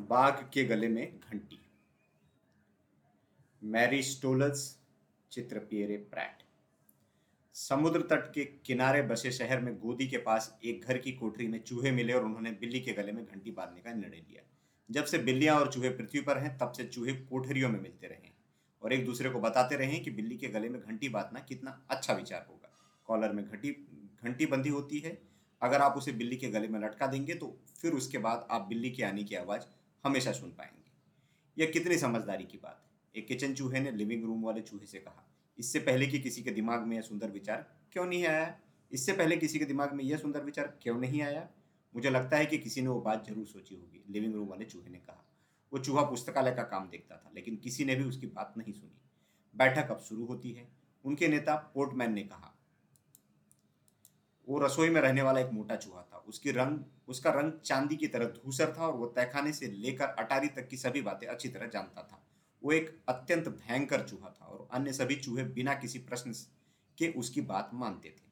बाघ के गले में घंटी। मैरी स्टोलस चित्र पियरे प्रैट। समुद्र तट के किनारे बसे शहर में गोदी के पास एक घर की कोठरी में चूहे मिले और उन्होंने बिल्ली के गले में घंटी बांधने का निर्णय लिया। जब से बिल्लियाँ और चूहे पृथ्वी पर हैं, तब से चूहे कोठरियों में मिलते रहे और एक दूसरे को बताते रहे कि बिल्ली के गले में घंटी बांधना कितना अच्छा विचार होगा। कॉलर में घंटी घंटी बंधी होती है। अगर आप उसे बिल्ली के गले में लटका देंगे तो फिर उसके बाद आप बिल्ली के आने की आवाज़ हमेशा सुन पाएँगे। यह कितनी समझदारी की बात है। एक किचन चूहे ने लिविंग रूम वाले चूहे से कहा, इससे पहले कि किसी के दिमाग में यह सुंदर विचार क्यों नहीं आया? इससे पहले किसी के दिमाग में यह सुंदर विचार क्यों नहीं आया? मुझे लगता है कि किसी ने वो बात ज़रूर सोची होगी लिविंग रूम वाले चूहे ने कहा। वो चूहा पुस्तकालय का काम देखता था, लेकिन किसी ने भी उसकी बात नहीं सुनी। बैठक अब शुरू होती है। उनके नेता पोर्टमैन ने कहा वो रसोई में रहने वाला एक मोटा चूहा था। उसकी रंग, उसका रंग चांदी की तरह धूसर था और वो तहखाने से लेकर अटारी तक की सभी बातें अच्छी तरह जानता था। वो एक अत्यंत भयंकर चूहा था और अन्य सभी चूहे बिना किसी प्रश्न के उसकी बात मानते थे।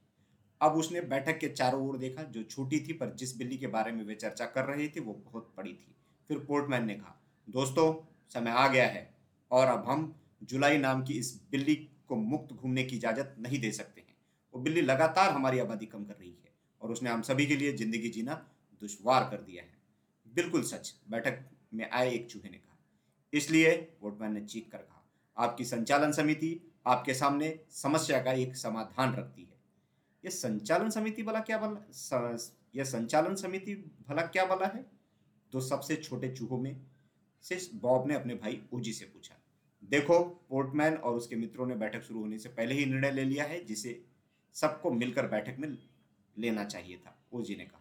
अब उसने बैठक के चारों ओर देखा, जो छोटी थी, पर जिस बिल्ली के बारे में वे चर्चा कर रहे थे, वो बहुत बड़ी थी। फिर पोर्टमैन ने कहा, दोस्तों, समय आ गया है और अब हम जुलाई नाम की इस बिल्ली को मुक्त घूमने की इजाज़त नहीं दे सकते। वो बिल्ली लगातार हमारी आबादी कम कर रही है और उसने हम सभी के लिए ज़िंदगी जीना दुश्वार कर दिया है। बिल्कुल सच, बैठक में आए एक चूहे ने कहा। इसलिए वोटमैन ने चीख कर कहा, आपकी संचालन समिति आपके सामने समस्या का एक समाधान रखती है। यह संचालन समिति भला क्या भला यह संचालन समिति भला क्या भला है? तो सबसे छोटे चूहों में से बॉब ने अपने भाई ओजी से पूछा। देखो पोर्टमैन और उसके मित्रों ने बैठक शुरू होने से पहले ही निर्णय ले लिया है, जिसे सबको मिलकर बैठक में लेना चाहिए था, ओजी ने कहा।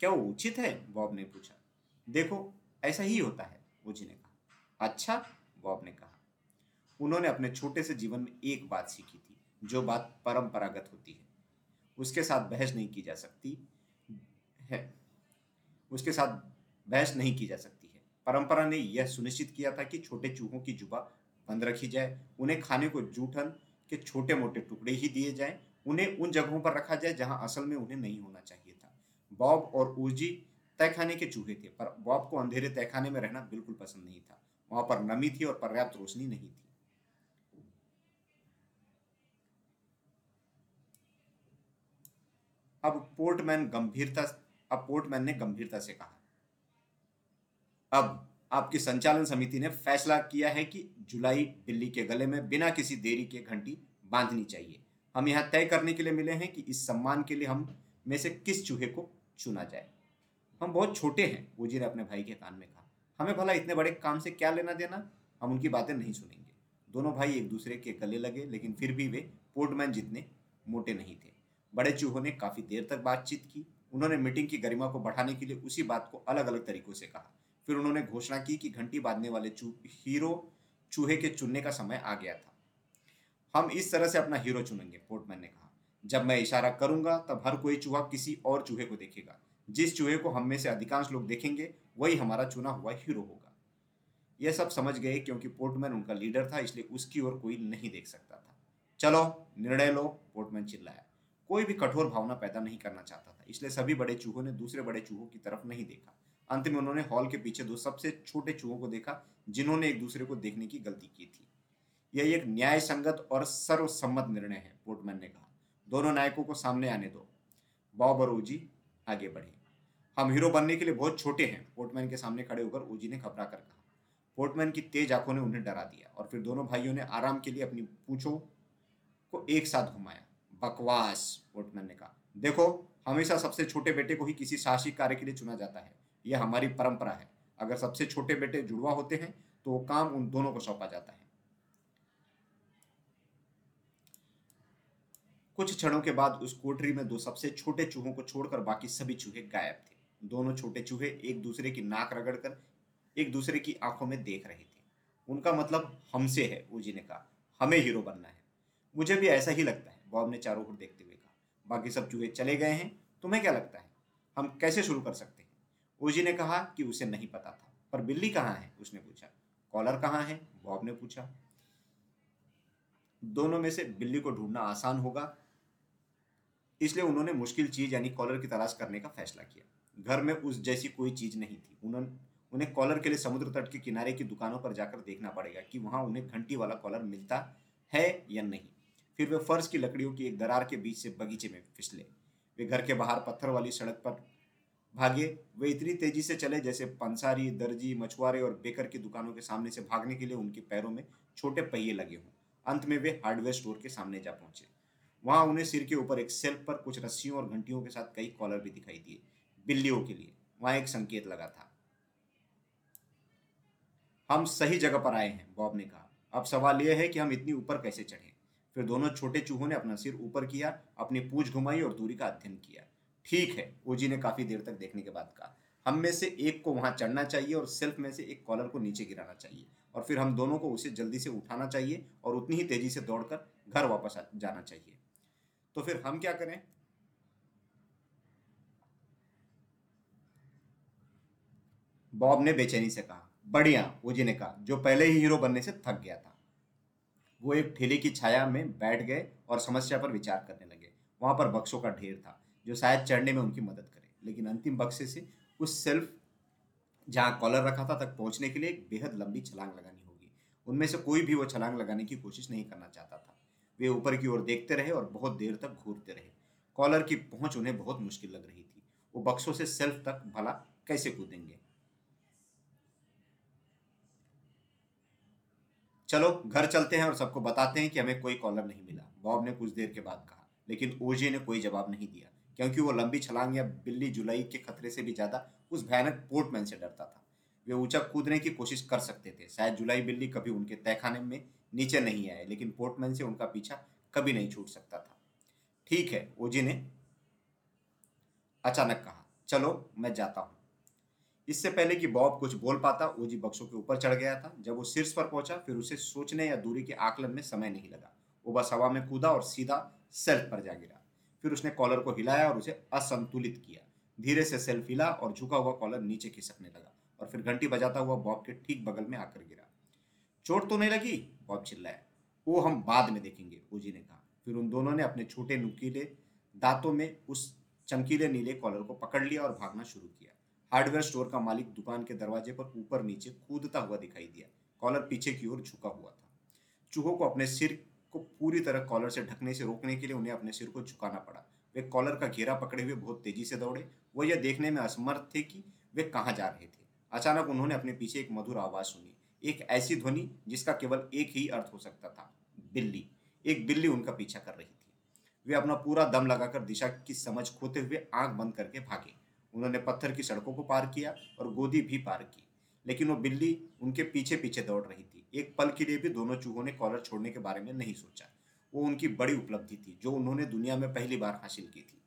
क्या वो उचित है? बॉब ने पूछा। देखो, ऐसा ही होता है, ओजी ने कहा। अच्छा बॉब ने कहा। उन्होंने अपने छोटे से जीवन में एक बात सीखी थी, जो बात परंपरागत होती है। उसके साथ बहस नहीं की जा सकती है। उसके साथ बहस नहीं की जा सकती है। परंपरा ने यह सुनिश्चित किया था कि छोटे चूहों की जुबा बंद रखी जाए, उन्हें खाने को जूठन के छोटे मोटे टुकड़े ही दिए जाए उन्हें उन जगहों पर रखा जाए जहाँ असल में उन्हें नहीं होना चाहिए था। बॉब और ऊर्जी तहखाने के चूहे थे, पर बॉब को अंधेरे तहखाने में रहना बिल्कुल पसंद नहीं था। वहाँ पर नमी थी और पर्याप्त रोशनी नहीं थी। अब पोर्टमैन गंभीरता अब पोर्टमैन ने गंभीरता से कहा, अब आपकी संचालन समिति ने फैसला किया है कि जुलाई बिल्ली के गले में बिना किसी देरी के घंटी बांधनी चाहिए। हम यहाँ तय करने के लिए मिले हैं कि इस सम्मान के लिए हम में से किस चूहे को चुना जाए। हम बहुत छोटे हैं वोजी ने अपने भाई के कान में कहा। हमें भला इतने बड़े काम से क्या लेना देना? हम उनकी बातें नहीं सुनेंगे। दोनों भाई एक दूसरे के गले लगे, लेकिन फिर भी वे पोर्टमैन जितने मोटे नहीं थे। बड़े चूहों ने काफ़ी देर तक बातचीत की। उन्होंने मीटिंग की गरिमा को बढ़ाने के लिए उसी बात को अलग अलग तरीकों से कहा। फिर उन्होंने घोषणा की कि घंटी बांधने वाले हीरो चूहे के चुनने का समय आ गया था। हम इस तरह से अपना हीरो चुनेंगे पोर्टमैन ने कहा। जब मैं इशारा करूँगा, तब हर कोई चूहा किसी और चूहे को देखेगा। जिस चूहे को हम में से अधिकांश लोग देखेंगे, वही हमारा चुना हुआ हीरो होगा। यह सब समझ गए क्योंकि पोर्टमैन उनका लीडर था, इसलिए उसकी ओर कोई नहीं देख सकता था। चलो, निर्णय लो पोर्टमैन चिल्लाया। कोई भी कठोर भावना पैदा नहीं करना चाहता था, इसलिए सभी बड़े चूहों ने दूसरे बड़े चूहों की तरफ़ नहीं देखा। अंत में उन्होंने हॉल के पीछे दो सबसे छोटे चूहों को देखा, जिन्होंने एक दूसरे को देखने की गलती की थी। यह एक न्याय संगत और सर्वसम्मत निर्णय है, पोर्टमैन ने कहा। दोनों नायकों को सामने आने दो। बॉब और ओजी आगे बढ़े। हम हीरो बनने के लिए बहुत छोटे हैं, पोर्टमैन के सामने खड़े होकर ओजी ने घबरा कर कहा। पोर्टमैन की तेज आँखों ने उन्हें डरा दिया और फिर दोनों भाइयों ने आराम के लिए अपनी पूछों को एक साथ घुमाया। बकवास, पोर्टमैन ने कहा। देखो, हमेशा सबसे छोटे बेटे को ही किसी साहसिक कार्य के लिए चुना जाता है। यह हमारी परंपरा है। अगर सबसे छोटे बेटे जुड़वा होते हैं तो वो काम उन दोनों को सौंपा जाता है। कुछ क्षणों के बाद उस कोठरी में दो सबसे छोटे चूहों को छोड़कर बाकी सभी चूहे गायब थे। दोनों छोटे चूहे एक दूसरे की नाक रगड़कर एक दूसरे की आँखों में देख रहे थे। उनका मतलब हमसे है, ओजी ने कहा। हमें हीरो बनना है। मुझे भी ऐसा ही लगता है, बॉब ने चारों ओर देखते हुए कहा। बाकी सब चूहे चले गए हैं, तुम्हें क्या लगता है? हम कैसे शुरू कर सकते हैं? ओजी ने कहा कि उसे नहीं पता था, पर बिल्ली कहाँ है? उसने पूछा। कॉलर कहाँ है? बॉब ने पूछा। दोनों में से बिल्ली को ढूंढना आसान होगा इसलिए उन्होंने मुश्किल चीज़ यानी कॉलर की तलाश करने का फैसला किया। घर में उस जैसी कोई चीज़ नहीं थी। उन्होंने, उन्हें कॉलर के लिए समुद्र तट के किनारे की दुकानों पर जाकर देखना पड़ेगा कि वहाँ उन्हें घंटी वाला कॉलर मिलता है या नहीं। फिर वे फर्श की लकड़ियों की एक दरार के बीच से बगीचे में फिसले। वे घर के बाहर पत्थर वाली सड़क पर भागे। वे इतनी तेज़ी से चले जैसे पंसारी, दर्जी, मछुआरे और बेकर की दुकानों के सामने से भागने के लिए उनके पैरों में छोटे पहिए लगे हों। अंत में वे हार्डवेयर स्टोर के सामने जा पहुँचे। वहाँ उन्हें सिर के ऊपर एक सेल्फ पर कुछ रस्सियों और घंटियों के साथ कई कॉलर भी दिखाई दिए, बिल्लियों के लिए। वहाँ एक संकेत लगा था। हम सही जगह पर आए हैं, बॉब ने कहा। अब सवाल यह है कि हम इतनी ऊपर कैसे चढ़े? फिर दोनों छोटे चूहों ने अपना सिर ऊपर किया, अपनी पूछ घुमाई और दूरी का अध्ययन किया। ठीक है, ओजी ने काफ़ी देर तक देखने के बाद कहा। हम में से एक को वहाँ चढ़ना चाहिए और सेल्फ में से एक कॉलर को नीचे गिराना चाहिए और फिर हम दोनों को उसे जल्दी से उठाना चाहिए और उतनी ही तेज़ी से दौड़कर घर वापस जाना चाहिए। तो फिर हम क्या करें? बॉब ने बेचैनी से कहा, बढ़िया ओजी ने कहा, जो पहले ही हीरो बनने से थक गया था। वो एक ठेले की छाया में बैठ गए और समस्या पर विचार करने लगे। वहाँ पर बक्सों का ढेर था, जो शायद चढ़ने में उनकी मदद करे। लेकिन अंतिम बक्से से उस सेल्फ, जहाँ कॉलर रखा था, तक पहुँचने के लिए एक बेहद लंबी छलांग लगानी होगी। उनमें से कोई भी वो छलांग लगाने की कोशिश नहीं करना चाहता था। वे ऊपर की ओर देखते रहे और बहुत देर तक घूरते रहे। कॉलर की पहुँच उन्हें बहुत मुश्किल लग रही थी। वो बक्सों से सेल्फ तक, भला, कैसे कूदेंगे? चलो, घर चलते हैं और सबको बताते हैं कि हमें कोई कॉलर नहीं मिला, बॉब ने कुछ देर के बाद कहा। लेकिन ओजे ने कोई जवाब नहीं दिया, क्योंकि वो लंबी छलांग या बिल्ली जुलाई के खतरे से भी ज़्यादा उस भयानक पोर्टमैन से डरता था। वे ऊँचा कूदने की कोशिश कर सकते थे। शायद जुलाई बिल्ली कभी उनके तहखाने में नीचे नहीं आए, लेकिन पोर्टमैन से उनका पीछा कभी नहीं छूट सकता था। ठीक है, ओजी ने अचानक कहा, चलो, मैं जाता हूँ। इससे पहले कि बॉब कुछ बोल पाता, ओजी बक्सों के ऊपर चढ़ गया था। जब वो शीर्ष पर पहुँचा, फिर उसे सोचने या दूरी के आकलन में समय नहीं लगा। वो बस हवा में कूदा और सीधा सेल्फ पर जा गिरा। फिर उसने कॉलर को हिलाया और उसे असंतुलित किया। धीरे से सेल्फ हिला और झुका हुआ कॉलर नीचे खिसकने लगा और फिर घंटी बजाता हुआ बॉब के ठीक बगल में आकर गिरा। चोट तो नहीं लगी बॉब चिल्लाया। वो हम बाद में देखेंगे ओजी ने कहा। फिर उन दोनों ने अपने छोटे नुकीले दांतों में उस चमकीले नीले कॉलर को पकड़ लिया और भागना शुरू किया। हार्डवेयर स्टोर का मालिक दुकान के दरवाजे पर ऊपर नीचे कूदता हुआ दिखाई दिया। कॉलर पीछे की ओर झुका हुआ था। चूहों को अपने सिर को पूरी तरह कॉलर से ढकने से रोकने के लिए उन्हें अपने सिर को झुकाना पड़ा। वे कॉलर का घेरा पकड़े हुए बहुत तेज़ी से दौड़े। वो यह देखने में असमर्थ थे कि वे कहाँ जा रहे थे। अचानक उन्होंने अपने पीछे एक मधुर आवाज़ सुनी। एक ऐसी ध्वनि जिसका केवल एक ही अर्थ हो सकता था, बिल्ली। एक बिल्ली उनका पीछा कर रही थी। वे अपना पूरा दम लगाकर दिशा की समझ खोते हुए आँख बंद करके भागे। उन्होंने पत्थर की सड़कों को पार किया और गोदी भी पार की। लेकिन वो बिल्ली उनके पीछे पीछे दौड़ रही थी। एक पल के लिए भी दोनों चूहों ने कॉलर छोड़ने के बारे में नहीं सोचा। वो उनकी बड़ी उपलब्धि थी, जो उन्होंने दुनिया में पहली बार हासिल की थी।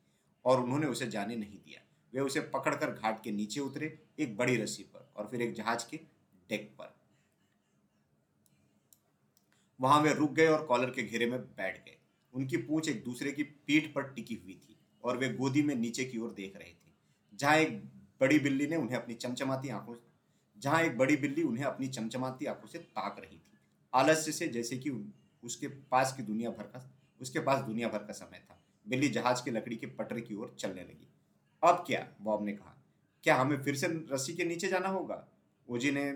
और उन्होंने उसे जाने नहीं दिया। वे उसे पकड़कर घाट के नीचे उतरे, एक बड़ी रस्सी पर और फिर एक जहाज़ के डेक पर। वहाँ वे रुक गए और कॉलर के घेरे में बैठ गए। उनकी पूंछ एक दूसरे की पीठ पर टिकी हुई थी और वे गोदी में नीचे की ओर देख रहे थे, जहाँ एक बड़ी बिल्ली ने उन्हें अपनी चमचमाती आँखों जहाँ एक बड़ी बिल्ली उन्हें अपनी चमचमाती आँखों से ताक रही थी। आलस्य से जैसे कि उसके पास की दुनिया भर का उसके पास दुनिया भर का समय था। बिल्ली जहाज़ की लकड़ी के पटरे की ओर चलने लगी। अब क्या? बॉब ने कहा। क्या हमें फिर से रस्सी के नीचे जाना होगा? ओजी ने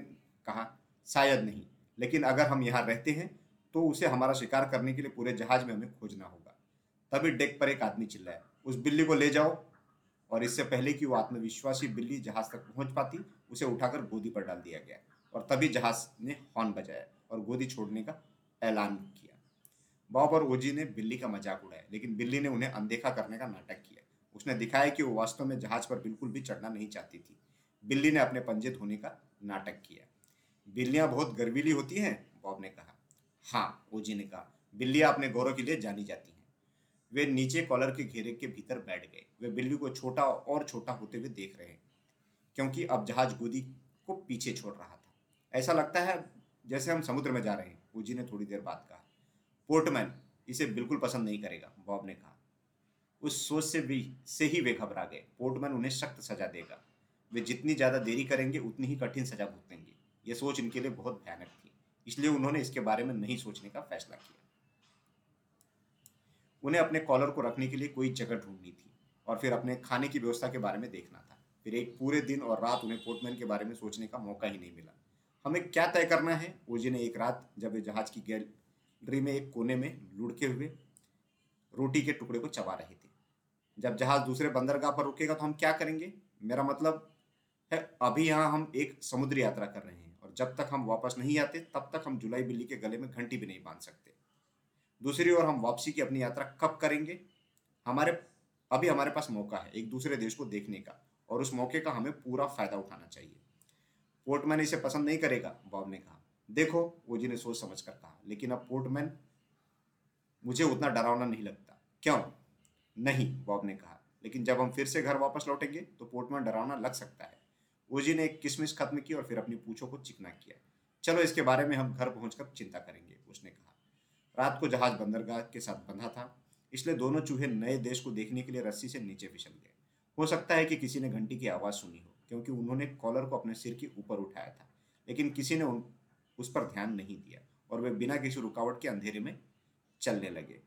कहा। शायद नहीं, लेकिन अगर हम यहाँ रहते हैं तो उसे हमारा शिकार करने के लिए पूरे जहाज़ में हमें खोजना होगा। तभी डेक पर एक आदमी चिल्लाया, उस बिल्ली को ले जाओ। और इससे पहले कि वो आत्मविश्वासी बिल्ली जहाज़ तक पहुँच पाती, उसे उठाकर गोदी पर डाल दिया गया और तभी जहाज़ ने हॉर्न बजाया और गोदी छोड़ने का ऐलान किया। बॉब और ओजी ने बिल्ली का मज़ाक उड़ाया, लेकिन बिल्ली ने उन्हें अनदेखा करने का नाटक किया। उसने दिखाया कि वो वास्तव में जहाज़ पर बिल्कुल भी चढ़ना नहीं चाहती थी। बिल्ली ने अपने पंजे धोने का नाटक किया। बिल्लियाँ बहुत गर्वीली होती हैं बॉब ने कहा। हाँ ओजी ने कहा बिल्लियाँ अपने गौरव के लिए जानी जाती हैं। वे नीचे कॉलर के घेरे के भीतर बैठ गए। वे बिल्ली को छोटा और छोटा होते हुए देख रहे क्योंकि अब जहाज़ गोदी को पीछे छोड़ रहा था। ऐसा लगता है जैसे हम समुद्र में जा रहे हैं उजी ने थोड़ी देर बाद कहा। पोर्टमैन, इसे बिल्कुल पसंद नहीं करेगा, बॉब ने कहा। उस सोच से भी, से ही वे घबरा गए। पोर्टमैन उन्हें सख्त सजा देगा। वे जितनी ज़्यादा देरी करेंगे, उतनी ही कठिन सजा भुगतेंगे। यह सोच इनके लिए बहुत भयानक इसलिए उन्होंने इसके बारे में नहीं सोचने का फैसला किया। उन्हें अपने कॉलर को रखने के लिए कोई जगह ढूंढनी थी और फिर अपने खाने की व्यवस्था के बारे में देखना था। फिर एक पूरे दिन और रात उन्हें पोर्टमैन के बारे में सोचने का मौका ही नहीं मिला। हमें क्या तय करना है? ओजी ने एक रात जब जहाज़ की गैलरी में एक कोने में लुढ़के हुए रोटी के टुकड़े को चबा रहे थे। जब जहाज़ दूसरे बंदरगाह पर रुकेगा तो हम क्या करेंगे? मेरा मतलब है, अभी यहाँ हम एक समुद्री यात्रा कर रहे हैं। और जब तक हम वापस नहीं आते, तब तक हम जुलाई बिल्ली के गले में घंटी भी नहीं बाँध सकते। दूसरी ओर हम वापसी की अपनी यात्रा कब करेंगे? हमारे, अभी हमारे पास मौका है, एक दूसरे देश को देखने का, और उस मौके का हमें पूरा फ़ायदा उठाना चाहिए। पोर्टमैन इसे पसंद नहीं करेगा, बॉब ने कहा। देखो ओजी ने सोच समझ कर कहा, लेकिन अब पोर्टमैन, मुझे उतना डरावना नहीं लगता। क्यों? नहीं, बॉब ने कहा। लेकिन जब हम फिर से घर वापस लौटेंगे तो पोर्टमैन डरावना लग सकता है। ओजी ने एक किसमिस खत्म की और फिर अपनी पूछों को चिकना किया। चलो, इसके बारे में हम घर पहुंचकर चिंता करेंगे, उसने कहा। रात को जहाज़ बंदरगाह के साथ बंधा था, इसलिए दोनों चूहे नए देश को देखने के लिए रस्सी से नीचे फिसल गए। हो सकता है कि किसी ने घंटी की आवाज़ सुनी हो, क्योंकि उन्होंने कॉलर को अपने सिर के ऊपर उठाया था, लेकिन किसी ने उस पर ध्यान नहीं दिया और वे बिना किसी रुकावट के अंधेरे में चलने लगे।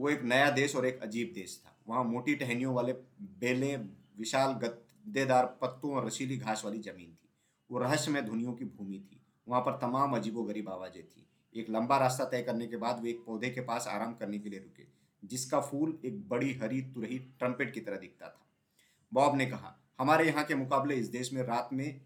वो एक नया देश और एक अजीब देश था। वहाँ मोटी टहनियों वाले बेलें, विशाल गद्देदार पत्तों और रसीली घास वाली ज़मीन थी। वो रहस्यमय धुनियों की भूमि थी। वहाँ पर तमाम अजीबो गरीब आवाज़ें थी। एक लंबा रास्ता तय करने के बाद वे एक पौधे के पास आराम करने के लिए रुके, जिसका फूल एक बड़ी हरी तुरही ट्रम्पेट की तरह दिखता था। बॉब ने कहा, हमारे यहाँ के मुकाबले इस देश में रात में,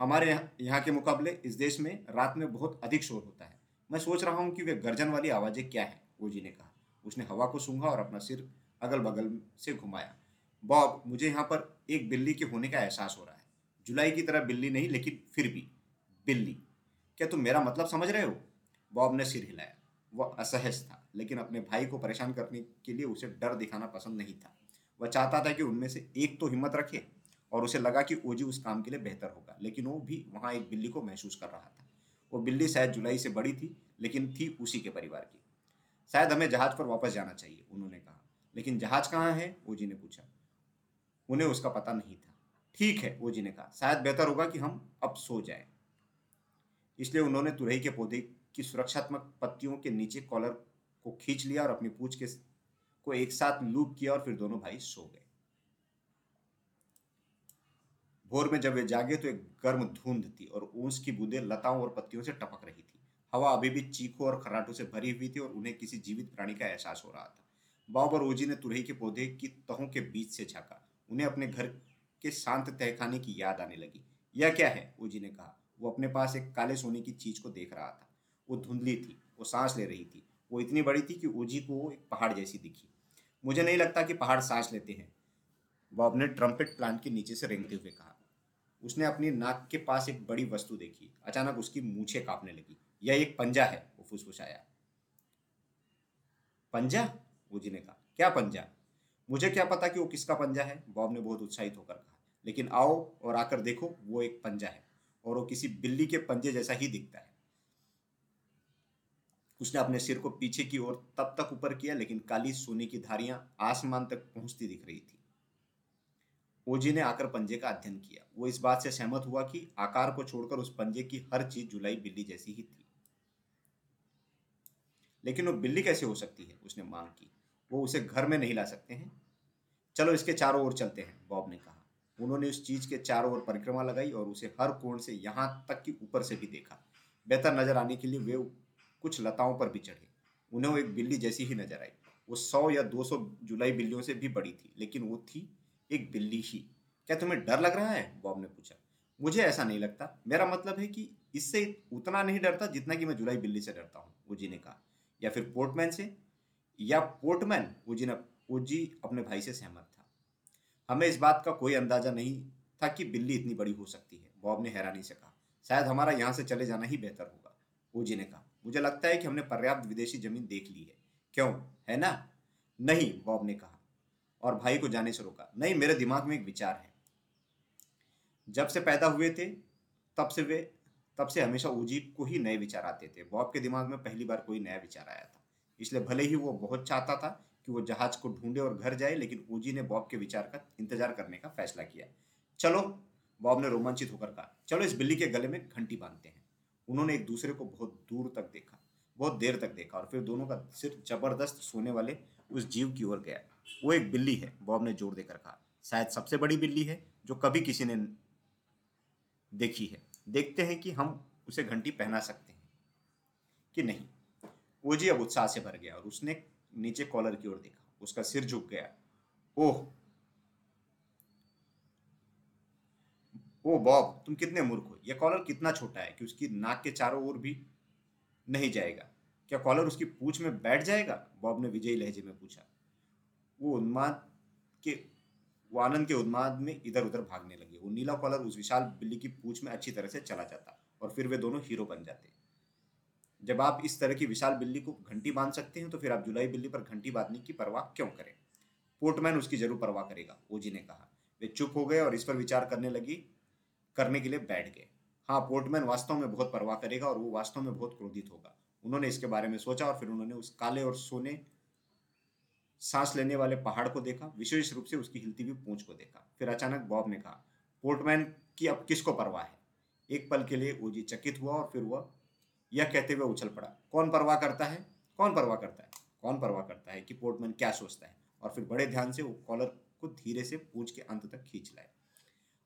हमारे यहाँ के मुकाबले इस देश में रात में बहुत अधिक शोर होता है। मैं सोच रहा हूँ कि वे गर्जन वाली आवाज़ें क्या है ओजी ने कहा। उसने हवा को सूंघा और अपना सिर अगल बगल से घुमाया। बॉब, मुझे यहाँ पर एक बिल्ली के होने का एहसास हो रहा है। जुलाई की तरह बिल्ली नहीं, लेकिन फिर भी। बिल्ली। क्या तुम मेरा मतलब समझ रहे हो? बॉब ने सिर हिलाया। वह असहज था, लेकिन अपने भाई को परेशान करने के लिए उसे डर दिखाना पसंद नहीं था। वह चाहता था कि उनमें से एक तो हिम्मत रखे और उसे लगा कि ओजी उस काम के लिए बेहतर होगा, लेकिन वो भी वहाँ एक बिल्ली को महसूस कर रहा था। वो बिल्ली शायद जुलाई से बड़ी थी, लेकिन थी उसी के परिवार की। शायद हमें जहाज़ पर वापस जाना चाहिए, उन्होंने कहा। लेकिन जहाज़ कहाँ है? ओजी ने पूछा। उन्हें उसका पता नहीं था। ठीक है ओजी ने कहा। शायद बेहतर होगा कि हम अब सो जाएँ। इसलिए उन्होंने तुरही के पौधे की सुरक्षात्मक पत्तियों के नीचे कॉलर को खींच लिया और अपनी पूछ के को एक साथ लूप किया और फिर दोनों भाई सो गए। भोर में जब वे जागे तो एक गर्म धुंध थी और ऊंस की बूंदें लताओं और पत्तियों से टपक रही थी। हवा अभी भी चीखों और खराटों से भरी हुई थी और उन्हें किसी जीवित प्राणी का एहसास हो रहा था। बॉब और ओजी ने तुरही के पौधे की तहों के बीच से झाँका। उन्हें अपने घर के शांत तहखाने की याद आने लगी। यह क्या है? ओजी ने कहा। वो अपने पास एक काले सोने की चीज़ को देख रहा था। वो धुंधली थी। वो सांस ले रही थी। वो इतनी बड़ी थी कि ओजी को एक पहाड़ जैसी दिखी। मुझे नहीं लगता कि पहाड़ सांस लेते हैं। बॉब ने ट्रम्पेट प्लांट के नीचे से रेंगते हुए कहा। उसने अपनी नाक के पास एक बड़ी वस्तु देखी। अचानक उसकी मूछे कांपने लगी। यह एक पंजा है, वो फुसफुसाया पंजा? जी ने कहा। क्या पंजा? मुझे क्या पता कि वो किसका पंजा है? बॉब ने बहुत उत्साहित होकर कहा। लेकिन आओ और आकर देखो, वो एक पंजा है और वो किसी बिल्ली के पंजे जैसा ही दिखता है। उसने अपने सिर को पीछे की ओर तब तक ऊपर किया, लेकिन काली सोने की धारियाँ आसमान तक पहुँचती दिख रही थी। ओजी ने आकर पंजे का अध्ययन किया। वो इस बात से सहमत हुआ कि आकार को छोड़कर उस पंजे की हर चीज़ जुलाई बिल्ली जैसी ही थी। लेकिन वो बिल्ली कैसे हो सकती है? उसने मांग की। वो उसे घर में नहीं ला सकते हैं। चलो इसके चारों ओर चलते हैं, बॉब ने कहा। उन्होंने उस चीज़ के चारों ओर परिक्रमा लगाई और उसे हर कोण से यहाँ तक कि ऊपर से भी देखा। बेहतर नज़र आने के लिए वे कुछ लताओं पर भी चढ़े। उन्हें वो एक बिल्ली जैसी ही नज़र आई। वो सौ या दो सौ जुलाई बिल्लियों से भी बड़ी थी, लेकिन वो थी एक बिल्ली ही। क्या तुम्हें डर लग रहा है? बॉब ने पूछा। मुझे ऐसा नहीं लगता। मेरा मतलब है कि इससे उतना नहीं डरता जितना कि मैं जुलाई बिल्ली से डरता हूँ, उजी ने कहा। या फिर पोर्टमैन से? या पोर्टमैन? उजी ने उजी अपने भाई से सहमत था। हमें इस बात का कोई अंदाज़ा नहीं था कि बिल्ली इतनी बड़ी हो सकती है। बॉब ने हैरानी से कहा। शायद हमारा यहाँ से चले जाना ही बेहतर होगा ओजी ने कहा। मुझे लगता है कि हमने पर्याप्त विदेशी ज़मीन देख ली है। क्यों? है ना? नहीं, बॉब ने कहा। और भाई को जाने से रोका। नहीं, मेरे दिमाग में एक विचार है। जब से पैदा हुए थे, तब से वे, तब से हमेशा ओजी को ही नए विचार आते थे। बॉब के दिमाग में पहली बार कोई नया विचार आया था। इसलिए भले ही वो बहुत चाहता था कि वो जहाज़ को ढूंढे और घर जाए, लेकिन ओजी ने बॉब के विचार का इंतज़ार करने का फैसला किया। चलो, बॉब ने रोमांचित होकर कहा, चलो इस बिल्ली के गले में घंटी बांधते हैं। उन्होंने एक दूसरे को बहुत दूर तक देखा, बहुत देर तक देखा और फिर दोनों का सिर ज़बरदस्त सोने वाले उस जीव की ओर गया। वो एक बिल्ली है बॉब ने ज़ोर देकर कहा। शायद सबसे बड़ी बिल्ली है जो कभी किसी ने देखी है। देखते हैं कि हम उसे घंटी पहना सकते हैं कि नहीं। वो जी अब उत्साह से भर गया और उसने नीचे कॉलर की ओर देखा। उसका सिर झुक गया। ओह! ओ बॉब, तुम कितने मूर्ख हो। यह कॉलर कितना छोटा है कि उसकी नाक के चारों ओर भी नहीं जाएगा। क्या कॉलर उसकी पूछ में बैठ जाएगा? बॉब ने विजयी लहजे में पूछा। वो उन्माद के वो आनंद के उन्माद में इधर उधर भागने लगे। वो नीला कॉलर उस विशाल बिल्ली की पूछ में अच्छी तरह से चला जाता और फिर वे दोनों हीरो बन जाते। जब आप इस तरह की विशाल बिल्ली को घंटी बाँध सकते हैं तो फिर आप जुलाई बिल्ली पर घंटी बांधने की परवाह क्यों करें? पोर्टमैन उसकी ज़रूर परवाह करेगा ओजी ने कहा। वे चुप हो गए और इस पर विचार करने लगी, करने के लिए बैठ गए। हाँ पोर्टमैन वास्तव में बहुत परवाह करेगा और वो वास्तव में बहुत क्रोधित होगा। उन्होंने इसके बारे में सोचा और फिर उन्होंने उस काले और सोने सांस लेने वाले पहाड़ को देखा, विशेष रूप से उसकी हिलती हुई पूंछ को देखा। फिर अचानक बॉब ने कहा, पोर्टमैन की अब किसको परवाह है? एक पल के लिए ओजी चकित हुआ और फिर वह यह कहते हुए उछल पड़ा, कौन परवाह करता है? कौन परवाह करता है? कौन परवाह करता है कि पोर्टमैन क्या सोचता है? और फिर बड़े ध्यान से वो कॉलर को धीरे से पूछ के अंत तक खींच लाए।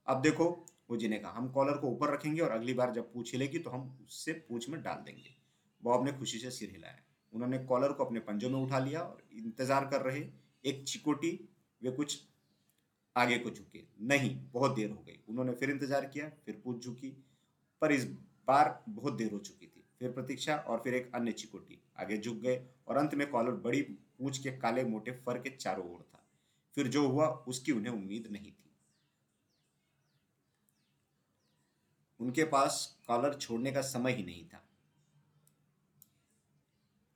अब देखो, ओजी ने कहा, हम कॉलर को ऊपर रखेंगे और अगली बार जब पूछ हिलेगी तो हम उससे पूछ में डाल देंगे। बॉब ने खुशी से सिर हिलाया। उन्होंने कॉलर को अपने पंजों में उठा लिया और इंतज़ार कर रहे, एक चिकोटी, वे कुछ आगे को झुके। नहीं, बहुत देर हो गई। उन्होंने फिर इंतज़ार किया, फिर पूछ झुकी, पर इस बार बहुत देर हो चुकी थी। फिर प्रतीक्षा और फिर एक अन्य चिकोटी आगे झुक गए और अंत में कॉलर बड़ी पूछ के काले मोटे फर के चारों ओर था। फिर जो हुआ, उसकी उन्हें उम्मीद नहीं थी। उनके पास कॉलर छोड़ने का समय ही नहीं था।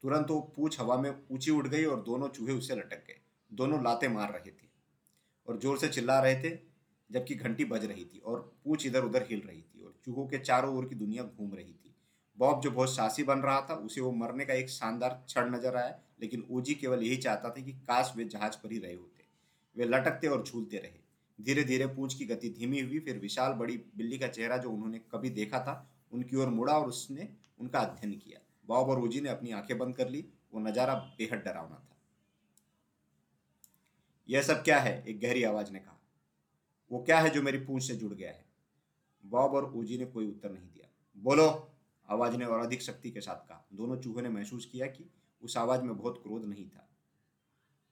तुरंत वो पूछ हवा में ऊँची उठ गई और दोनों चूहे उसे लटक गए। दोनों लाते मार रहे थे और ज़ोर से चिल्ला रहे थे, जबकि घंटी बज रही थी और पूछ इधर उधर हिल रही थी और चूहों के चारों ओर की दुनिया घूम रही थी। बॉब जो बहुत साहसी बन रहा था, उसे वो मरने का एक शानदार क्षण नज़र आया, लेकिन ओजी केवल यही चाहता था कि काश वे जहाज़ पर ही रहे होते। वे लटकते और झूलते रहे। धीरे धीरे पूछ की गति धीमी हुई, फिर विशाल बड़ी बिल्ली का चेहरा जो उन्होंने कभी देखा था, उनकी ओर मुड़ा और उसने उनका अध्ययन किया। बॉब और ओजी ने अपनी आँखें बंद कर ली, वो नज़ारा बेहद डरावना था। यह सब क्या है? एक गहरी आवाज़ ने कहा। वो क्या है जो मेरी पूंछ से जुड़ गया है? बॉब और ओजी ने कोई उत्तर नहीं दिया। बोलो, आवाज़ ने और अधिक शक्ति के साथ कहा। दोनों चूहों ने महसूस किया कि उस आवाज़ में बहुत क्रोध नहीं था।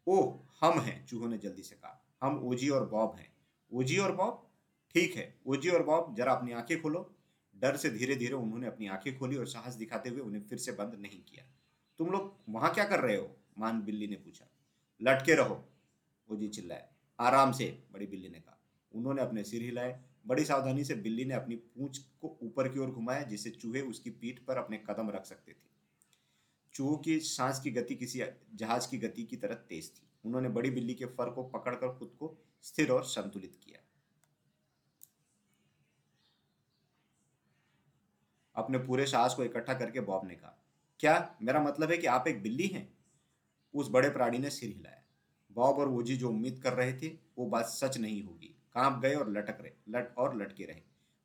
ओह, हम हैं, चूहों ने जल्दी से कहा। हम ओजी और बॉब हैं। ओजी और बॉब? ठीक है ओजी और बॉब, जरा अपनी आँखें खोलो। डर से धीरे धीरे उन्होंने अपनी आँखें खोली और साहस दिखाते हुए उन्हें फिर से बंद नहीं किया। तुम लोग वहाँ क्या कर रहे हो? मान बिल्ली ने पूछा। लटके रहो ओजी चिल्लाए। आराम से, बड़ी बिल्ली ने कहा। उन्होंने अपने सिर हिलाए। बड़ी सावधानी से बिल्ली ने अपनी पूंछ को ऊपर की ओर घुमाया जिससे चूहे उसकी पीठ पर अपने कदम रख सकते थे। चूहों की सांस की गति किसी जहाज़ की गति की तरह तेज थी। उन्होंने बड़ी बिल्ली के फर को पकड़कर खुद को स्थिर और संतुलित किया। अपने पूरे साहस को इकट्ठा करके बॉब ने कहा, क्या मेरा मतलब है कि आप एक बिल्ली हैं? उस बड़े प्राणी ने सिर हिलाया। बॉब और वोजी जो उम्मीद कर रहे थे, वो बात सच नहीं होगी। काँप गए और लटक रहे, लट और लटके रहे।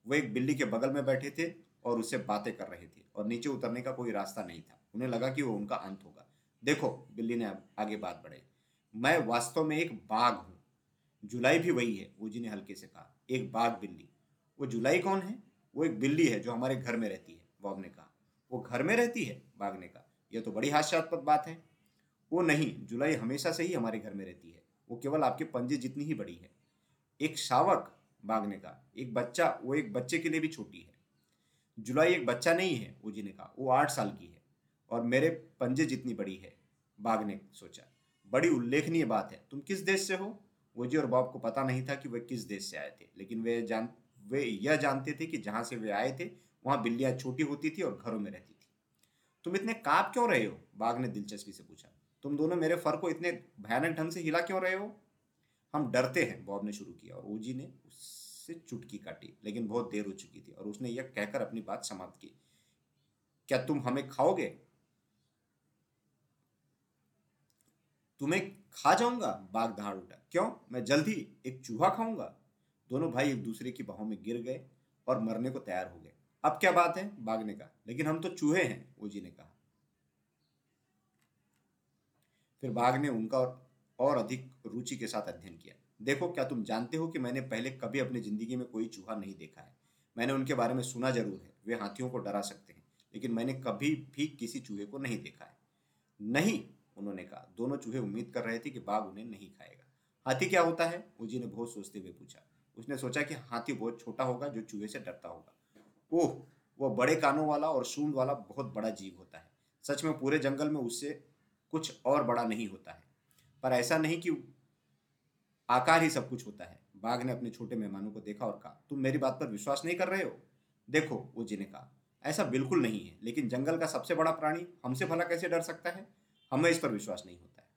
वो एक बिल्ली के बगल में बैठे थे और उससे बातें कर रहे थे और नीचे उतरने का कोई रास्ता नहीं था। उन्हें लगा कि वो उनका अंत होगा। देखो, बिल्ली ने आगे बात बढ़ाई। मैं वास्तव में एक बाघ हूँ। जुलाई भी वही है, वोजी ने हल्के से कहा। एक बाघ बिल्ली। वो जुलाई कौन है? वो एक बिल्ली है जो हमारे घर में रहती है बॉब ने कहा वो घर में रहती है बाघ ने कहा यह तो बड़ी हास्यास्पद बात है। वो नहीं, जुलाई हमेशा से ही हमारे घर में रहती है। वो केवल आपके पंजे जितनी ही बड़ी है। एक शावक बाघ ने कहा एक बच्चा, वो एक बच्चे के लिए भी छोटी है। जुलाई एक बच्चा नहीं है ओजी ने कहा वो आठ साल की है। और मेरे पंजे जितनी बड़ी है बाघ ने सोचा। बड़ी उल्लेखनीय बात है। तुम किस देश से हो? ओजी और बॉब को पता नहीं था कि वे किस देश से आए थे। लेकिन वे जान वे यह जानते थे कि जहाँ से वे आए थे, वहाँ बिल्लियाँ छोटी होती थी और घरों में रहती थी। तुम इतने काप क्यों रहे हो? बाघ ने दिलचस्पी से पूछा। तुम दोनों मेरे फर को इतने भयानक ढंग से हिला क्यों रहे हो? हम डरते हैं, बॉब ने शुरू किया और ओजी ने उससे चुटकी काटी, लेकिन बहुत देर हो चुकी थी और उसने यह कहकर अपनी बात समाप्त की। क्या तुम हमें खाओगे? तुम्हें खा जाऊँगा? बाघ दहाड़ उठा। क्यों? मैं जल्दी एक चूहा खाऊँगा। दोनों भाई एक दूसरे की बाहों में गिर गए और मरने को तैयार हो गए। अब क्या बात है? बाघ ने कहा लेकिन हम तो चूहे हैं ओजी ने कहा। फिर बाघ ने उनका और, और अधिक रुचि के साथ अध्ययन किया। देखो क्या तुम जानते हो कि मैंने पहले कभी अपनी ज़िंदगी में कोई चूहा नहीं देखा है? मैंने उनके बारे में सुना ज़रूर है। वे हाथियों को डरा सकते हैं लेकिन मैंने कभी भी किसी चूहे को नहीं देखा है। नहीं उन्होंने कहा। दोनों चूहे उम्मीद कर रहे थे कि बाघ उन्हें नहीं खाएगा। हाथी क्या होता है? उजी ने बहुत सोचते हुए पूछा। उसने सोचा कि हाथी बहुत छोटा होगा जो चूहे से डरता होगा। ओह, वह बड़े कानों वाला और सूंड वाला बहुत बड़ा जीव होता है। सच में पूरे जंगल में उससे कुछ और बड़ा नहीं होता है। पर ऐसा नहीं कि आकार ही सब कुछ होता है। बाघ ने अपने छोटे मेहमानों को देखा और कहा, तुम मेरी बात पर विश्वास नहीं कर रहे हो? देखो, वो जी ने कहा, ऐसा बिल्कुल नहीं है, लेकिन जंगल का सबसे बड़ा प्राणी हमसे भला कैसे डर सकता है? हमें इस पर विश्वास नहीं होता है।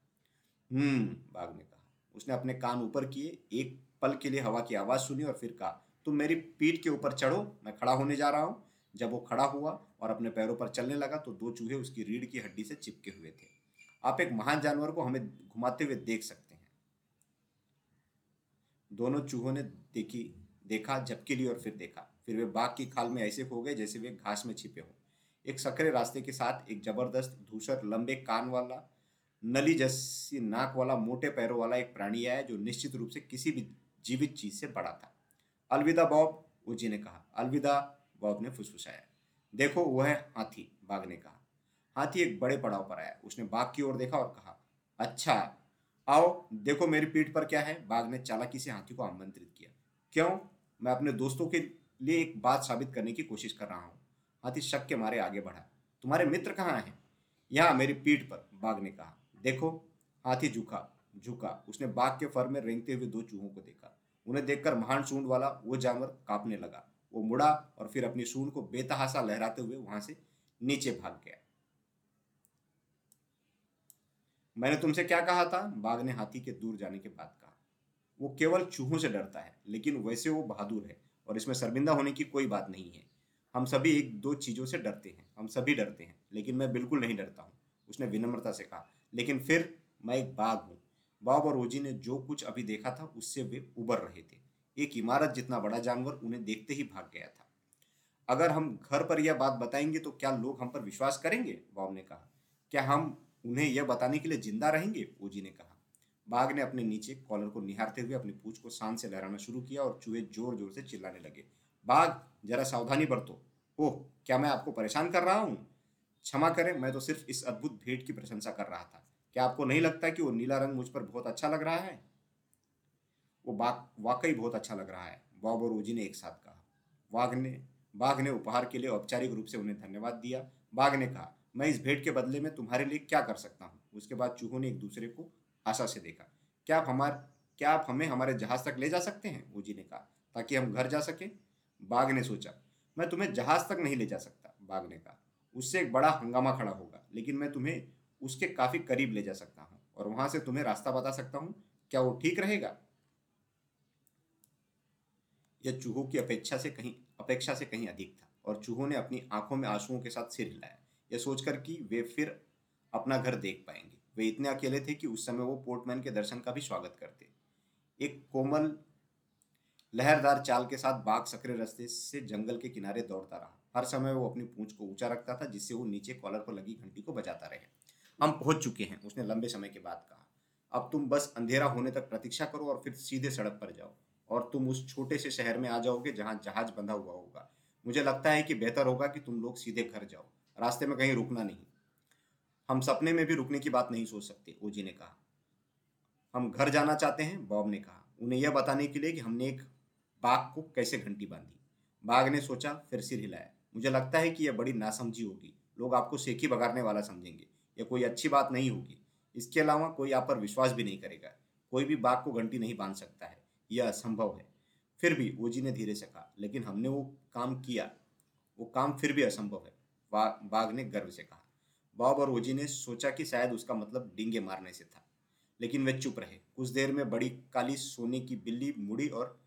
हम्म बाघ ने कहा। उसने अपने कान ऊपर किए, एक पल के लिए हवा की आवाज़ सुनी और फिर कहा, तुम मेरी पीठ के ऊपर चढ़ो, मैं खड़ा होने जा रहा हूँ। जब वो खड़ा हुआ और अपने पैरों पर चलने लगा तो दो चूहे उसकी रीढ़ की हड्डी से चिपके हुए थे। आप एक महान जानवर को हमें घुमाते हुए देख सकते हैं। दोनों चूहों ने देखी, देखा, झपकी ली और फिर देखा। फिर वे बाघ की खाल में ऐसे हो गए जैसे वे घास में छिपे हों। एक सकरे रास्ते के साथ एक ज़बरदस्त, धूसर, लंबे कान वाला, नली जैसी नाक वाला, मोटे पैरों वाला एक प्राणी आया जो निश्चित रूप से किसी भी जीवित चीज़ से बड़ा था। अलविदा बॉब, उजी ने कहा। अलविदा, बॉब ने फुसफुसाया। देखो वह है हाथी, बाघ ने कहा। हाथी एक बड़े पड़ाव पर आया। उसने बाघ की ओर देखा और कहा अच्छा आओ, देखो मेरी पीठ पर क्या है। बाघ ने चालाकी से हाथी को आमंत्रित किया। क्यों? मैं अपने दोस्तों के लिए एक बात साबित करने की कोशिश कर रहा हूँ। हाथी शक के मारे आगे बढ़ा। तुम्हारे मित्र कहाँ हैं? यहाँ, मेरी पीठ पर, बाघ ने कहा। देखो, हाथी झुका। झुका। उसने बाघ के फर में रेंगते हुए दो चूहों को देखा। उन्हें देखकर महान सूंड वाला वो जानवर कांपने लगा। वो मुड़ा और फिर अपनी सूंड को बेतहासा लहराते हुए वहाँ से नीचे भाग गया। मैंने तुमसे क्या कहा था? बाघ ने हाथी के दूर जाने के बाद कहा। वो केवल चूहों से डरता है, लेकिन वैसे वो बहादुर है और इसमें शर्मिंदा होने की कोई बात नहीं है। हम सभी एक दो चीज़ों से डरते हैं, हम सभी डरते हैं, लेकिन मैं बिल्कुल नहीं डरता हूँ, उसने विनम्रता से कहा। लेकिन फिर मैं एक बाघ हूँ। बाब और ओजी ने जो कुछ अभी देखा था, उससे वे उबर रहे थे। एक इमारत जितना बड़ा जानवर उन्हें देखते ही भाग गया था। अगर हम घर पर यह बात बताएँगे तो क्या लोग हम पर विश्वास करेंगे? बॉब ने कहा। क्या हम उन्हें यह बताने के लिए ज़िंदा रहेंगे? ओजी ने कहा। बाघ ने अपने नीचे कॉलर को निहारते हुए अपनी पूछ को शान से लहराना शुरू किया और चूहे ज़ोर ज़ोर से चिल्लाने लगे। बाघ, जरा सावधानी बरतो। ओह, क्या मैं आपको परेशान कर रहा हूँ? क्षमा करें, मैं तो सिर्फ़ इस अद्भुत भेंट की प्रशंसा कर रहा था। क्या आपको नहीं लगता कि वो नीला रंग मुझ पर बहुत अच्छा लग रहा है? वो वाकई बहुत अच्छा लग रहा है। बॉब और ओजी ने एक साथ कहा। वाघ ने बाघ ने उपहार के लिए औपचारिक रूप से उन्हें धन्यवाद दिया। बाघ ने कहा, मैं इस भेंट के बदले में तुम्हारे लिए क्या कर सकता हूँ? उसके बाद चूहों ने एक दूसरे को आशा से देखा। क्या आप हमारे, क्या आप हमें हमारे जहाज़ तक ले जा सकते हैं? ओजी ने कहा, ताकि हम घर जा सके? बाघ ने सोचा, मैं तुम्हें जहाज़ तक नहीं ले जा सकता। बाघ ने कहा, उससे एक बड़ा हंगामा खड़ा होगा, लेकिन मैं तुम्हें उसके काफ़ी करीब ले जा सकता हूँ और वहाँ से तुम्हें रास्ता बता सकता हूँ क्या वो ठीक रहेगा? यह चूहों की अपेक्षा से कहीं, अपेक्षा से कहीं अधिक था और चूहों ने अपनी आँखों में आंसुओं के साथ सिर हिलाया। यह सोचकर कि वे फिर अपना घर देख पाएँगे। वे इतने अकेले थे कि उस समय वो पोर्टमैन के दर्शन का भी स्वागत करते। एक कोमल लहरदार चाल के साथ बाघ सकरे रास्ते से जंगल के किनारे दौड़ता रहा। हर समय वो अपनी पूंछ को ऊँचा रखता था जिससे वो नीचे कॉलर पर लगी घंटी को बजाता रहे। हम पहुँच चुके हैं, उसने लंबे समय के बाद कहा। अब तुम बस अंधेरा होने तक प्रतीक्षा करो और फिर सीधे सड़क पर जाओ और तुम उस छोटे से शहर में आ जाओगे जहाँ जहाज़ बंधा हुआ होगा। मुझे लगता है कि बेहतर होगा कि तुम लोग सीधे घर जाओ, रास्ते में कहीं रुकना नहीं। हम सपने में भी रुकने की बात नहीं सोच सकते, ओजी ने कहा। हम घर जाना चाहते हैं, बॉब ने कहा। उन्हें यह बताने के लिए कि हमने एक बाघ को कैसे घंटी बांधी। बाघ ने सोचा, फिर सिर हिलाया। मुझे लगता है कि यह बड़ी नासमझी होगी। लोग आपको सेखी बगाड़ने वाला समझेंगे। यह कोई अच्छी बात नहीं होगी, इसके अलावा कोई आप पर विश्वास भी नहीं करेगा। कोई भी बाघ को घंटी नहीं बाँध सकता है। यह असंभव है। फिर भी ओजी ने धीरे से कहा, लेकिन हमने वो काम किया। वो काम फिर भी असंभव है बाघ ने गर्व से कहा। बॉब और ओजी ने सोचा कि शायद उसका मतलब डिंगे मारने से था। लेकिन वे चुप रहे। कुछ देर में बड़ी काली सोने की बिल्ली मुड़ी और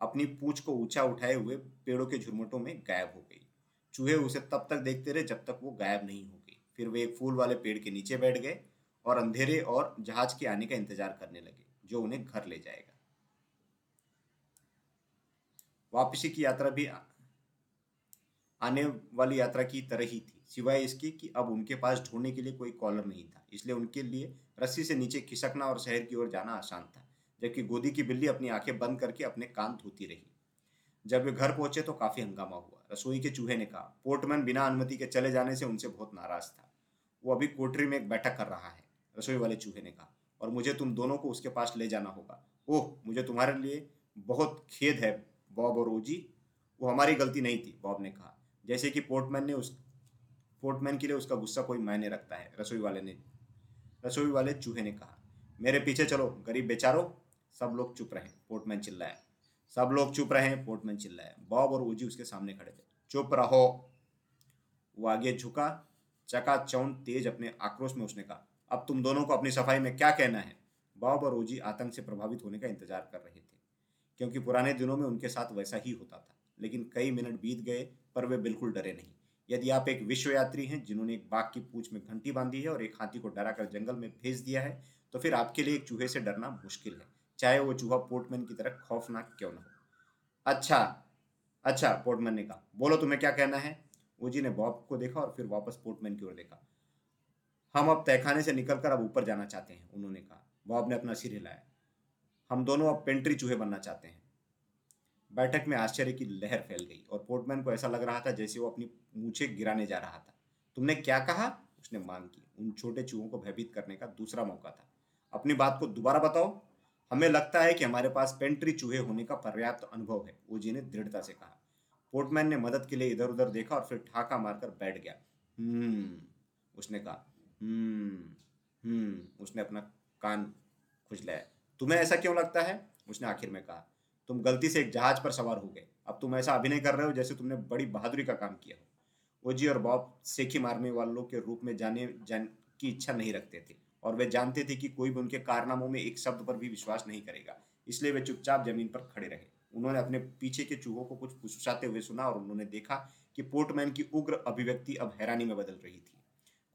अपनी पूंछ को ऊँचा उठाए हुए पेड़ों के झुरमुटों में गायब हो गई। चूहे उसे तब तक देखते रहे जब तक वो गायब नहीं हो फिर वे एक फूल वाले पेड़ के नीचे बैठ गए और अंधेरे और जहाज़ के आने का इंतज़ार करने लगे, जो उन्हें घर ले जाएगा। वापसी की यात्रा भी आने वाली यात्रा की तरह ही थी, सिवाय इसके कि अब उनके पास ढूँढने के लिए कोई कॉलर नहीं था। इसलिए उनके लिए रस्सी से नीचे खिसकना और शहर की ओर जाना आसान था, जबकि गोदी की बिल्ली अपनी आँखें बंद करके अपने कान धोती रही। जब वे घर पहुँचे तो काफ़ी हंगामा हुआ। रसोई के चूहे ने कहा, पोर्टमैन बिना अनुमति के चले जाने से उनसे बहुत नाराज़ था। वो अभी कोठरी में एक बैठक कर रहा है, रसोई वाले चूहे ने कहा। और मुझे तुम दोनों को उसके पास ले जाना होगा। ओह, मुझे तुम्हारे लिए बहुत खेद है, बॉब और ओजी। वो हमारी गलती नहीं थी, बॉब ने कहा। जैसे कि पोर्टमैन ने उस, पोर्टमैन के लिए उसका गुस्सा कोई मायने रखता है, रसोई वाले ने, रसोई वाले चूहे ने कहा। मेरे पीछे चलो, गरीब बेचारो, सब लोग चुप रहे, पोर्टमैन चिल्लाया। सब लोग चुप रहे, पोर्टमैन चिल्लाया। बॉब और ओजी उसके सामने खड़े थे। चुप रहो। वो आगे झुका चका चौन तेज अपने आक्रोश में उसने कहा, अब तुम दोनों को अपनी सफ़ाई में क्या कहना है? बॉब और ओजी आतंक से प्रभावित होने का इंतज़ार कर रहे थे, क्योंकि पुराने दिनों में उनके साथ वैसा ही होता था, लेकिन कई मिनट बीत गए पर वे बिल्कुल डरे नहीं। यदि आप एक विश्व यात्री हैं जिन्होंने एक बाघ की पूछ में घंटी बांधी है और एक हाथी को डराकर जंगल में भेज दिया है तो फिर आपके लिए एक चूहे से डरना मुश्किल है, चाहे वो चूहा पोर्टमैन की तरह खौफनाक क्यों ना हो। अच्छा अच्छा पोर्टमैन ने कहा, बोलो तुम्हें क्या कहना है? ओजी ने बॉब को देखा और फिर वापस पोर्टमैन की ओर देखा। हम अब तहखाने से निकलकर अब ऊपर जाना चाहते हैं, उन्होंने कहा। बॉब ने अपना सिर हिलाया। हम दोनों अब पेंट्री चूहे बनना चाहते हैं। बैठक में आश्चर्य की लहर फैल गई और पोर्टमैन को ऐसा लग रहा था जैसे वो अपनी मूछे गिराने जा रहा था। तुमने क्या कहा? उसने मांग की। उन छोटे चूहों को भयभीत करने का दूसरा मौका था। अपनी बात को दोबारा बताओ। हमें लगता है कि हमारे पास पेंट्री चूहे होने का पर्याप्त अनुभव है ओजी ने दृढ़ता से कहा। पोर्टमैन ने मदद के लिए इधर उधर देखा और फिर ठाका मारकर बैठ गया। हम्म उसने कहा हम्म हम्म उसने अपना कान खुजलाया तुम्हें ऐसा क्यों लगता है? उसने आखिर में कहा, तुम गलती से एक जहाज़ पर सवार हो गए। अब तुम ऐसा अभिनय कर रहे हो जैसे तुमने बड़ी बहादुरी का काम किया हो। ओजी और बॉब सेखी मारने वालों के रूप में जाने, जान की इच्छा नहीं रखते थे और वे जानते थे कि कोई भी उनके कारनामों में एक शब्द पर भी विश्वास नहीं करेगा, इसलिए वे चुपचाप ज़मीन पर खड़े रहे। उन्होंने अपने पीछे के चूहों को कुछ फुसफुसाते हुए सुना और उन्होंने देखा कि पोर्टमैन की उग्र अभिव्यक्ति अब हैरानी में बदल रही थी।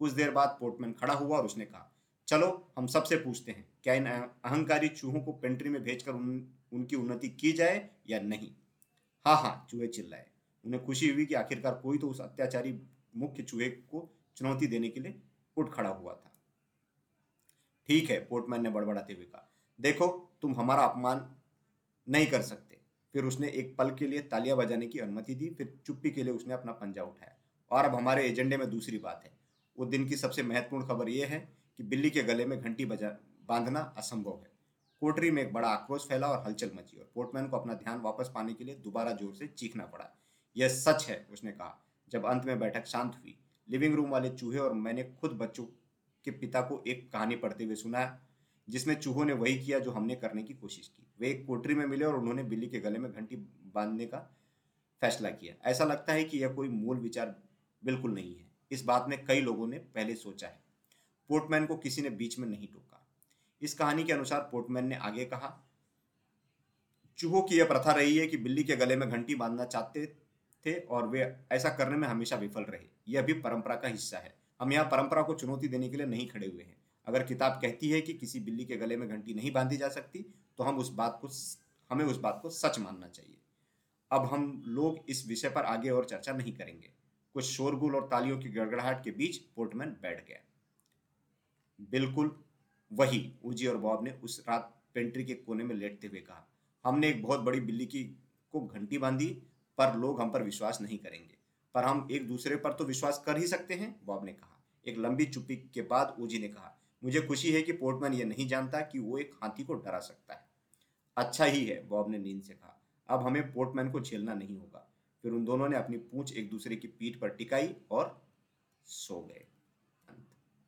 कुछ देर बाद पोर्टमैन खड़ा हुआ और उसने कहा चलो हम सबसे पूछते हैं क्या इन अहंकारी चूहों को पेंट्री में भेजकर उन, उनकी उन्नति की जाए या नहीं? हाँ हाँ चूहे चिल्लाए। उन्हें खुशी हुई कि आखिरकार कोई तो उस अत्याचारी मुख्य चूहे को चुनौती देने के लिए उठ खड़ा हुआ था। ठीक है पोर्टमैन ने बड़बड़ाते हुए कहा देखो तुम हमारा अपमान नहीं कर सकते। फिर उसने एक पल के लिए तालियाँ बजाने की अनुमति दी, फिर चुप्पी के लिए उसने अपना पंजा उठाया। और अब हमारे एजेंडे में दूसरी बात है। वो दिन की सबसे महत्वपूर्ण खबर यह है कि बिल्ली के गले में घंटी बजा, बांधना असंभव है। कोटरी में एक बड़ा आक्रोश फैला और हलचल मची और पोर्टमैन को अपना ध्यान वापस पाने के लिए दोबारा ज़ोर से चीखना पड़ा। यह सच है, उसने कहा। जब अंत में बैठक शांत हुई, लिविंग रूम वाले चूहे और मैंने खुद बच्चों के पिता को एक कहानी पढ़ते हुए सुना जिसमें चूहों ने वही किया जो हमने करने की कोशिश की। वे एक कोटरी में मिले और उन्होंने बिल्ली के गले में घंटी बांधने का फैसला किया। ऐसा लगता है कि यह कोई मूल विचार बिल्कुल नहीं है। इस बात में कई लोगों ने पहले सोचा है। पोर्टमैन को किसी ने बीच में नहीं टोका। इस कहानी के अनुसार पोर्टमैन ने आगे कहा, चूहों की यह प्रथा रही है कि बिल्ली के गले में घंटी बांधना चाहते थे और वे ऐसा करने में हमेशा विफल रहे। यह भी परंपरा का हिस्सा है। हम यहाँ परंपरा को चुनौती देने के लिए नहीं खड़े हुए हैं। अगर किताब कहती है कि किसी बिल्ली के गले में घंटी नहीं बांधी जा सकती तो हम उस बात को हमें उस बात को सच मानना चाहिए। अब हम लोग इस विषय पर आगे और चर्चा नहीं करेंगे। कुछ शोरगुल और तालियों की गड़गड़ाहट के बीच पोर्टमैन बैठ गया। बिल्कुल वही, ऊजी और बॉब ने उस रात पेंट्री के कोने में लेटते हुए कहा। हमने एक बहुत बड़ी बिल्ली की, को घंटी बांधी, पर लोग हम पर विश्वास नहीं करेंगे। पर हम एक दूसरे पर तो विश्वास कर ही सकते हैं, बॉब ने कहा। एक लंबी चुप्पी के बाद ऊजी ने कहा मुझे खुशी है कि पोर्टमैन यह नहीं जानता कि वो एक हाथी को डरा सकता है। अच्छा ही है, बॉब ने नींद से कहा। अब हमें पोर्टमैन को झेलना नहीं होगा। फिर उन दोनों ने अपनी पूंछ एक दूसरे की पीठ पर टिकाई और सो गए।